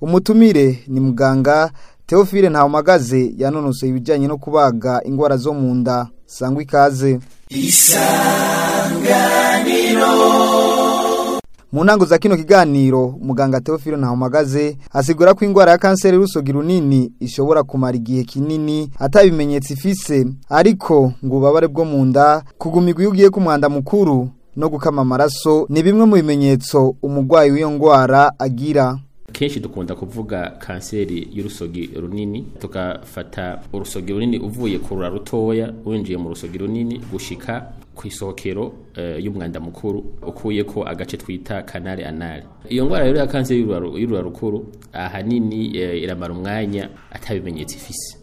umutumire ni muganga Theophile ntawumagaze yanonosoye ibijyanye no kubaga indwara zo mu nda sangwa ikaze isanganiro mu za kino kiganiro muganga Theophile Ntahomagaze asigura ko indwara ya kanseri y'urusogi runini ishobora kumara igihe kinini atabimenyetso ifise ariko ngo ubabare bwo munda nda kugumigwa iyo ugiye ku mukuru no gukama amaraso ni bimwe mu bimenyetso umurwayi w'iyo ndwara agira kenshi dukunda kuvuga kanseri y'urusogi runini tukafata urusogi runini uvuye kurura rutoya winjiye mu rusogi runini gushika ku isokero eh, y'umwanda mukuru ukuye ko agace twita kanari anal iyo ndwara rero ya kanseri y'urura ahanini eh, iramara umwanya atabimenyetso ifise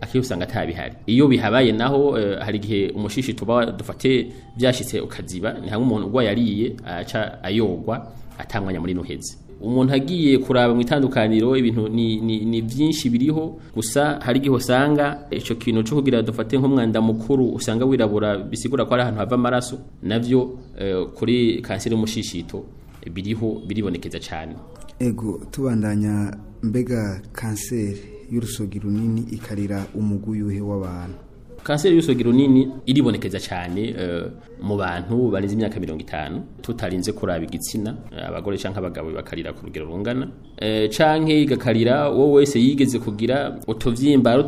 akenshi usanga atabihari iyo bihabaye naho eh, hari igihe umushishito uba dufate byashyitse ukaziba ni hamwe umuntu urwaye yariye aca ayogwa atamwanya muri nuheze umuntu agiye kuraba mu itandukaniro ibintu ni, ni, ni byinshi biriho gusa hari igihe usanga icyo kintu cyo kugira dufate nk'umwanda mukuru usanga wirabura bisigura ko ari ahantu hava amaraso navyo eh, kuri kanseri y'umushishito biriho biribonekeza cyane ego tubandanya mbega kanseri y'urusogi runini ikarira umuguyuhe w'abantu kanseri y'urusogero nini iribonekeza cyane eh, mu bantu barenze imyaka mirongo itanu tutarinze kuraba igitsina eh, abagore cyangwa abagabo bakarira ku rugero rungana eh, cyangwa igakarira wowe wese yigeze kugira utubyimba ari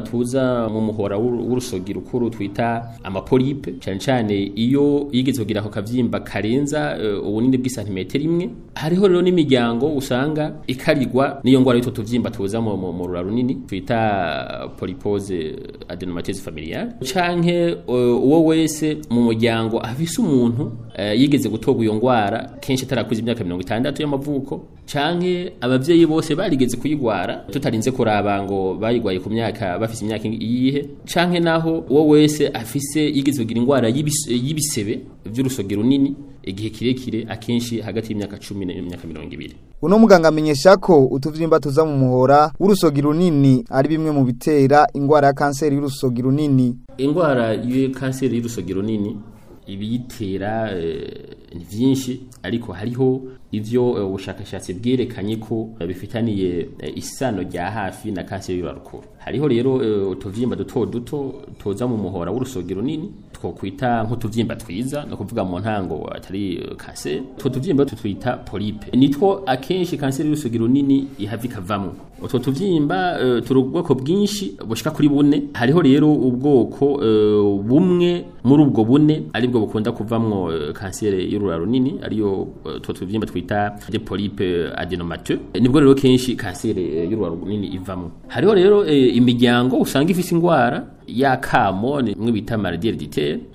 tuza mu muhora w'urusogero ukuru twita amapolipe cyane cyane iyo yigeze kugira ako kabyimba karenza ubunini bw'isantimetero imwe hariho rero n'imiryango usanga ikarigwa n'iyo ndwara y'utwo tuza mu rura runini twita polipose adenomatese familiyari Nigeria canke uh, uwo wese mu muryango afise umuntu uh, yigeze gutorwa iyo ngwara kenshi atarakuza imyaka mirongo itandatu y'amavuko canke abavyeyi bose barigeze kuyigwara tutarinze kuraba ngo bayigwaye ku myaka bafise imyaka iyihe canke naho uwo wese afise yigeze kugira ingwara y'ibisebe vy'urusogi runini igihe kirekire akenshi hagati y'imyaka 10 n'imyaka ibiri uno muganga amenyesha ko utuvyimba tuza mu muhora w'urusogi runini ari bimwe mu bitera ingwara ya kanseri y'urusogi runini ingwara y'iyo kanseri y'urusogi runini ibiyitera e ni byinshi ariko hariho ibyo eh, ubushakashatsi bwerekanye ko eh, bifitaniye eh, isano rya hafi na kanseri y'urwarukuru hariho rero utubyimba duto duto tuza mu muhora w'urusogi runini twokwita nk'utubyimba twiza no kuvuga mu ntango atari kanseri utwo tubyimba tutwita polipe nitwo akenshi kanseri y'urusogi runini ihava ikavamo utwo tubyimba turi ubwoko bwinshi bushika kuri bune hariho rero ubwoko bumwe muri ubwo bune aribwo bukunda kuvamwo kanseri y'urwarukuru urura runini ariyo eh, two tubyimba twita de polype adenomateux eh, nibwo rero kenshi kanseri eh, y'urura runini ivamo hariho rero imiryango usanga ifite indwara ya kamone imwe bita maladie héréditaire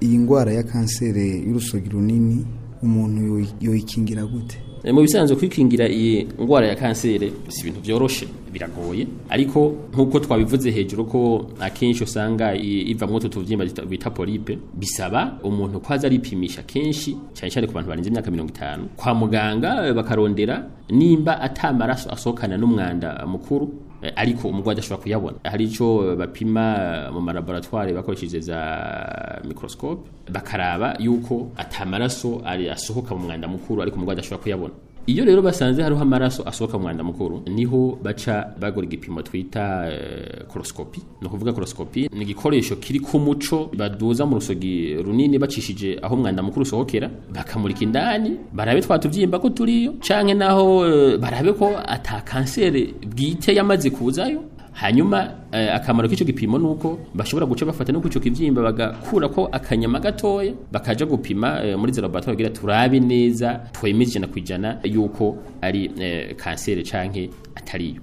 iyi ndwara ya kanseri y'urusogi runini umuntu yoyikingira gute mu bisanzwe kwikingira iyi ndwara ya kanseri si ibintu byoroshye biragoye ariko nk'uko twabivuze hejuru ko akenshi usanga iva utu tubyimba bita polipe bisaba umuntu ko aza kenshi cyane cyane ku bantu barenze imyaka mirongo itanu kwa muganga eh, bakarondera nimba atamaraso asokana n'umwanda mukuru eh, ariko umurwayi adashobora kuyabona hari icyo bapima mu malaboratwari bakoresheje za microscope bakaraba yuko atamaraso ari asohoka mu mwanda mukuru ariko umurwayi adashobora kuyabona iyo rero basanze hariho amaraso asohoka mu mwanda mukuru niho baca bagura igipimo twita korosikopi eh, ni ukuvuga korosikopi ni igikoresho kiri ku muco baduza mu rusogi runini bacishije aho umwanda mukuru usohokera bakamurika indani barabe twatubyimba ko turiyo canke naho eh, barabe ko ata kanseri bwite yamaze kuzayo hanyuma eh, akamaro k'icyo gipimo ni uko bashobora guca bafata no kucyo kibyimba bagakura ko akanyama gatoye bakaja gupima eh, muri za laboratoire kugira turabe neza twemeze ijana ku yuko ari eh, kanseri canke atariyo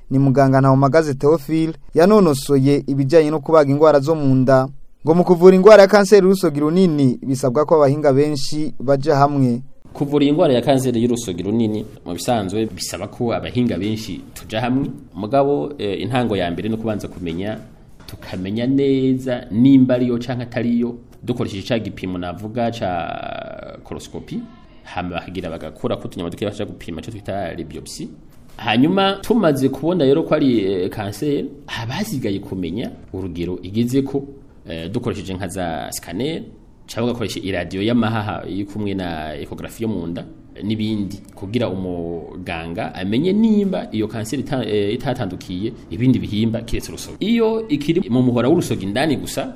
ni muganga ntawamagaze teofile yanonosoye ibijyanye no kubaga indwara zo mu nda ngo mu kuvura indwara ya kanseri y'urusogi runini bisabwa ko abahinga benshi bajya hamwe kuvura indwara ya kanseri y'urusogi runini mu bisanzwe bisaba ko abahinga benshi tuja hamwe mugabo e, intango ya mbere no kubanza kumenya tukamenya neza nimba ariyo canke atariyo dukoresheje ca gipimo navuga ca coloscopy hama bakagira bagakora ko utunyama dukeya basha gupima cyo twita biopsy hanyuma tumaze kubona rero ko ari eh, kanseri haba kumenya urugero igeze ko e, dukoresheje nka za scanner nshaka gukoresha iradiyo y'amahaha iri kumwe na ekografi yo mu nda n'ibindi kugira umuganga amenye nimba iyo kanseri eh, itatandukiye ibindi bihimba kiretse urusogi iyo ikiri mu muhora w'urusogi indani gusa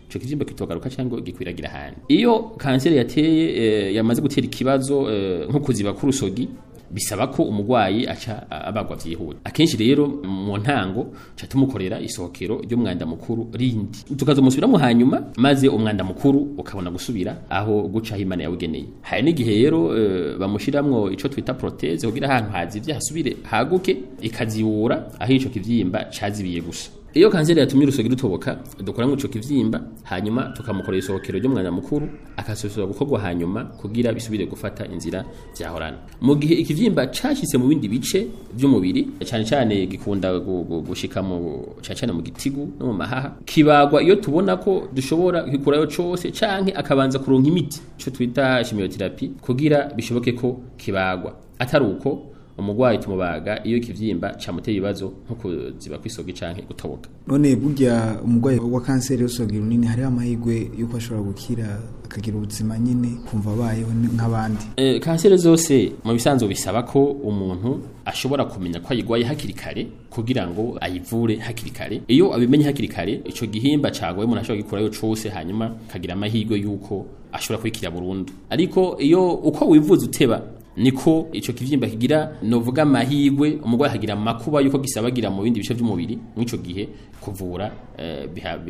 icyo kibyimba kitogaruka cyangwa gikwiragira ahantu iyo kanseri yateye eh, yamaze gutera ikibazo eh, nko kuziba k'urusogi bisaba ko umurwayi aca abagwa byihuta akenshi rero mu ntango ca tumukorera isohokero ry'umwanda mukuru rindi tukazomusubiramo hanyuma maze umwanda mukuru ukabona gusubira aho guca imana yawugeneye hari n'igihe rero uh, bamushiramwo ico twita proteze kugira ahantu hazivye hasubire haguke ikaziwura aho ico kivyimba cazibiye gusa iyo kanseri yatumye urusogi rutoboka dukoramo ico kivyimba hanyuma tukamukorera isohokero ry'umwanya mukuru akasubizwa gukorwa hanyuma kugira bisubire gufata inzira vyahorana mu gihe ikibyimba cashitse mu bindi bice by'umubiri cyane cyane gikunda gushika mu cyane mu gitigu no mu mahaha kibagwa iyo tubona ko dushobora kikurayo cyose canke akabanza kuronka imiti ico twita chemotherapy kugira bishoboke ko kibagwa atari uko umurwayi tumubaga iyo kivyimba camuteye ibibazo nko kuziba kwisoga canke gutoboka none burya umurwayi wa kanseri y'usogira runini hari amahirwe yuko ashobora gukira akagira ubuzima nyine kumva abayeho nk'abandi e, kanseri zose mu bisanzwe bisaba ko umuntu ashobora kumenya ko ayigwaye hakiri kare kugira ngo ayivure hakiri kare iyo abimenye hakiri kare icyo gihimba cagoye umuntu ashobora gikurayo cose hanyuma kagira amahirwe yuko ashobora kwikira burundu ariko iyo uko wivuza uteba niko icyo kibyimba kigira novuga amahirwe umurwayi akagira amakuba yuko gisabagira mu bindi bice by'umubiri mw'icyo gihe kuvura eh,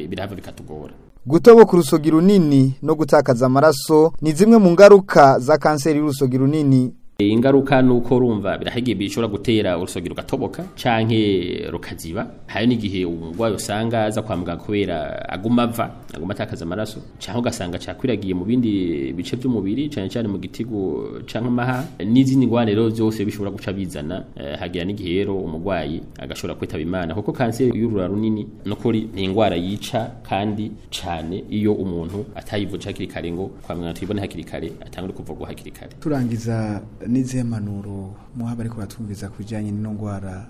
birahava bikatugora gutoboka urusogi runini no gutakaza amaraso ni zimwe mu ngaruka za kanseri y'urusogi runini ingaruka nuko urumva birahegebe bishobora gutera urusogi rugatoboka canke rukaziba hari n'igihe umurwayi usanga aza kwa muganga kubera aguma ava aguma atakaza amaraso canke ugasanga cakwiragiye mu bindi bice by'umubiri cyane cyane mu gitigo canke amaha n'izindi ngwara rero zose bishobora guca bizana uh, hagira n'igihe rero umurwayi agashobora kwitaba imana kuko kanseri y'urura runini nukuri ni ingwara yica kandi cane iyo umuntu atayivuje hakiri kare ngo kwa muganga tuyibone hakiri kare atangure kuvurwa hakiri kare turangiza eh, n'izihe mpanuro muha bari kubatwumviza ku bijyanye n'ino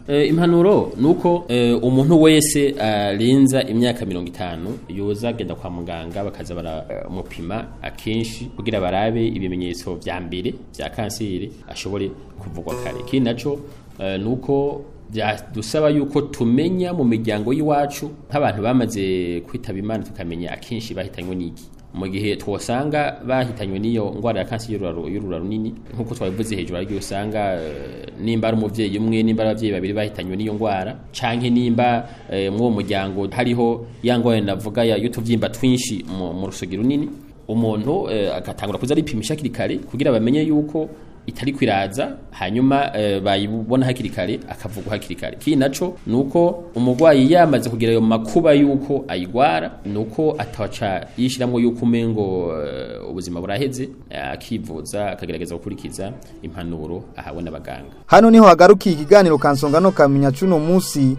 eh, impanuro nuko eh, umuntu wese eh, arenza imyaka mirongo itanu yoza agenda kwa muganga bakaza baramupima akenshi kugira barabe ibimenyetso bya mbere bya kanseri ashobore kuvugwa kare ikindi nuko dusaba yuko tumenya mu miryango y'iwacu nk'abantu bamaze kwitaba imana tukamenya akenshi bahitanywe n'iki mu gihe twasanga bahitanywe n'iyo ndwara ya kansi kanseri y'urura runini nk'uko twabivuze hejuru ariko usanga eh, nimba ari umubyeyi umwe nimba ari ababyeyi babiri bahitanywe n'iyo ndwara cyangwa nimba eh, muri muryango hariho ya ndwara navuga y'utubyimba twinshi mu rusogi runini umuntu eh, agatangura kuza aripimisha kare kugira bamenye yuko itari kwiraza hanyuma e, bayibona hakiri kare akavuga hakiri kare ki naco nuko umugwayi yamaze kugera ayo makuba yuko ayigwara nuko ataca yishiramo yuko umengo uh, eh, ubuzima buraheze eh, akivuza akagerageza gukurikiza impanuro ahawe n'abaganga hano niho hagarukiye ikiganiro kansonga no kamenya cuno munsi